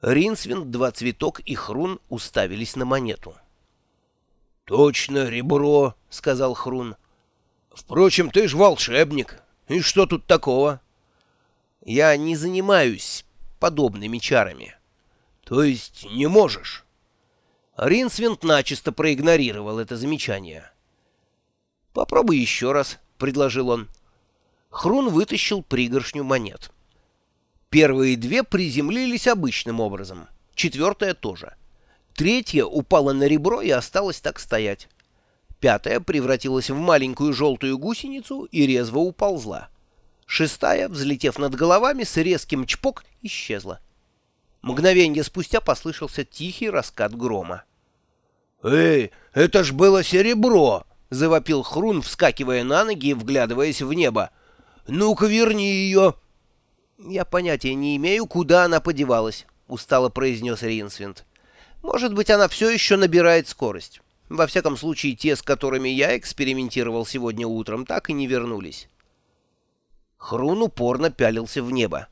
Ринсвинд, Два Цветок и Хрун уставились на монету. «Точно ребро», — сказал Хрун. «Впрочем, ты ж волшебник. И что тут такого?» «Я не занимаюсь подобными чарами». «То есть не можешь?» Ринсвинд начисто проигнорировал это замечание. «Попробуй еще раз», — предложил он. Хрун вытащил пригоршню монет. Первые две приземлились обычным образом, четвертая тоже. Третья упала на ребро и осталась так стоять. Пятая превратилась в маленькую желтую гусеницу и резво уползла. Шестая, взлетев над головами, с резким чпок исчезла. Мгновенье спустя послышался тихий раскат грома. «Эй, это ж было серебро!» — завопил Хрун, вскакивая на ноги и вглядываясь в небо. «Ну-ка, верни ее!» «Я понятия не имею, куда она подевалась», — устало произнес Ринсвинд. «Может быть, она все еще набирает скорость. Во всяком случае, те, с которыми я экспериментировал сегодня утром, так и не вернулись». Хрун упорно пялился в небо.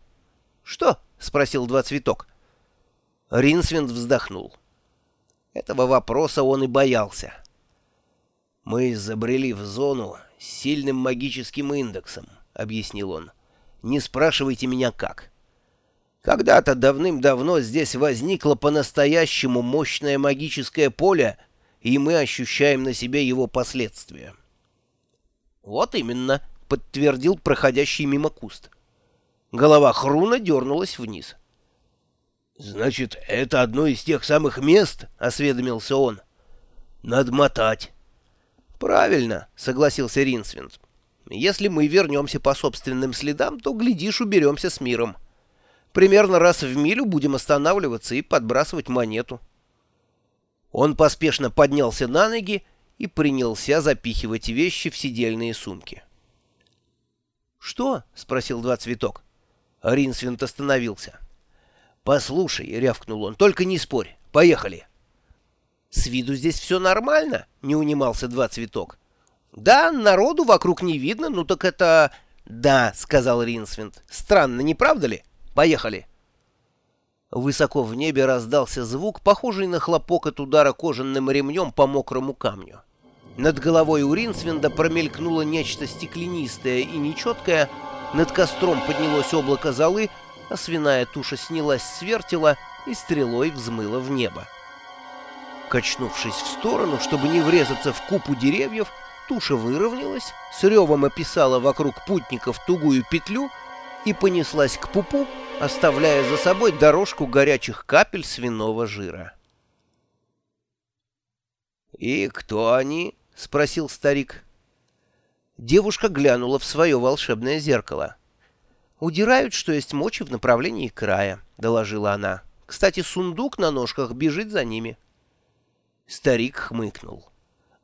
«Что?» — спросил Два Цветок. Ринсвинд вздохнул. Этого вопроса он и боялся. «Мы забрели в зону с сильным магическим индексом», — объяснил он. «Не спрашивайте меня как. Когда-то давным-давно здесь возникло по-настоящему мощное магическое поле, и мы ощущаем на себе его последствия». «Вот именно», — подтвердил проходящий мимо куст. Голова Хруна дернулась вниз. «Значит, это одно из тех самых мест?» — осведомился он. «Надо мотать». «Правильно», — согласился Ринсвинд. «Если мы вернемся по собственным следам, то, глядишь, уберемся с миром. Примерно раз в милю будем останавливаться и подбрасывать монету». Он поспешно поднялся на ноги и принялся запихивать вещи в сидельные сумки. «Что?» — спросил Два Цветок. Ринсвинд остановился. «Послушай», — рявкнул он, — «только не спорь. Поехали». «С виду здесь все нормально», — не унимался Два Цветок. «Да, народу вокруг не видно, ну так это...» «Да», — сказал Ринсвинд. «Странно, не правда ли? Поехали». Высоко в небе раздался звук, похожий на хлопок от удара кожаным ремнем по мокрому камню. Над головой у Ринсвинда промелькнуло нечто стеклянистое и нечеткое, над костром поднялось облако золы, а свиная туша снялась с вертела и стрелой взмыла в небо. Качнувшись в сторону, чтобы не врезаться в купу деревьев, туша выровнялась, с ревом описала вокруг путников тугую петлю и понеслась к пупу, оставляя за собой дорожку горячих капель свиного жира. «И кто они?» — спросил старик. Девушка глянула в свое волшебное зеркало. «Удирают, что есть мочи в направлении края», — доложила она. «Кстати, сундук на ножках бежит за ними». Старик хмыкнул.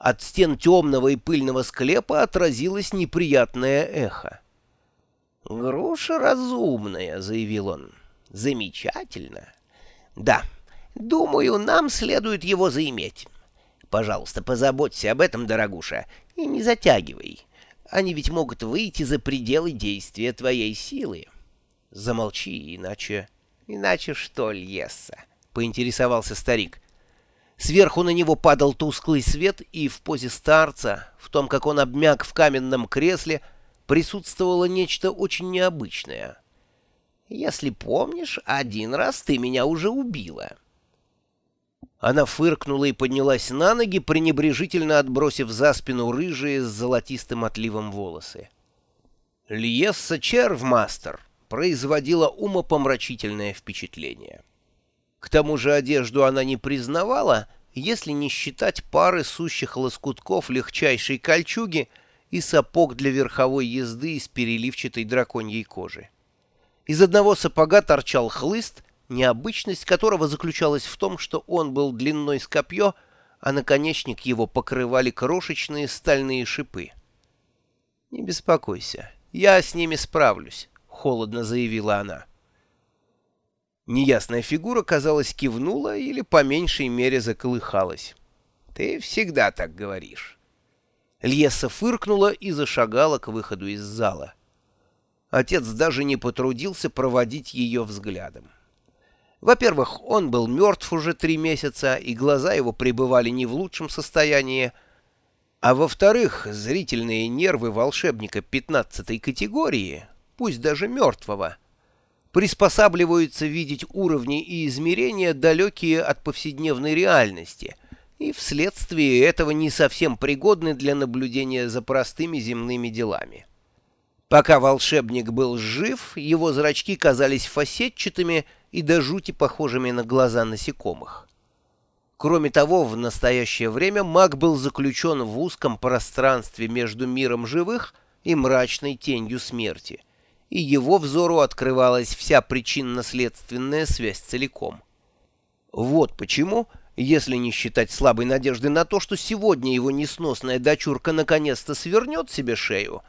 От стен темного и пыльного склепа отразилось неприятное эхо. «Груша разумная», — заявил он. «Замечательно. Да, думаю, нам следует его заиметь. Пожалуйста, позаботься об этом, дорогуша, и не затягивай. Они ведь могут выйти за пределы действия твоей силы. Замолчи, иначе... Иначе что, Льесса? Поинтересовался старик. Сверху на него падал тусклый свет, и в позе старца, в том, как он обмяк в каменном кресле, присутствовало нечто очень необычное. «Если помнишь, один раз ты меня уже убила». Она фыркнула и поднялась на ноги, пренебрежительно отбросив за спину рыжие с золотистым отливом волосы. Льесса Червмастер производила умопомрачительное впечатление. К тому же одежду она не признавала, если не считать пары сущих лоскутков легчайшей кольчуги и сапог для верховой езды из переливчатой драконьей кожи. Из одного сапога торчал хлыст — необычность которого заключалась в том, что он был длиной с копье, а наконечник его покрывали крошечные стальные шипы. «Не беспокойся, я с ними справлюсь», — холодно заявила она. Неясная фигура, казалось, кивнула или по меньшей мере заколыхалась. «Ты всегда так говоришь». Льеса фыркнула и зашагала к выходу из зала. Отец даже не потрудился проводить ее взглядом. Во-первых, он был мертв уже три месяца, и глаза его пребывали не в лучшем состоянии, а во-вторых, зрительные нервы волшебника пятнадцатой категории, пусть даже мертвого, приспосабливаются видеть уровни и измерения, далекие от повседневной реальности, и вследствие этого не совсем пригодны для наблюдения за простыми земными делами. Пока волшебник был жив, его зрачки казались фасетчатыми и до жути похожими на глаза насекомых. Кроме того, в настоящее время маг был заключен в узком пространстве между миром живых и мрачной тенью смерти, и его взору открывалась вся причинно-следственная связь целиком. Вот почему, если не считать слабой надежды на то, что сегодня его несносная дочурка наконец-то свернет себе шею,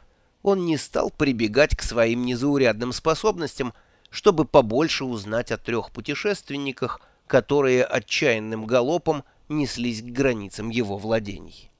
он не стал прибегать к своим незаурядным способностям, чтобы побольше узнать о трех путешественниках, которые отчаянным галопом неслись к границам его владений.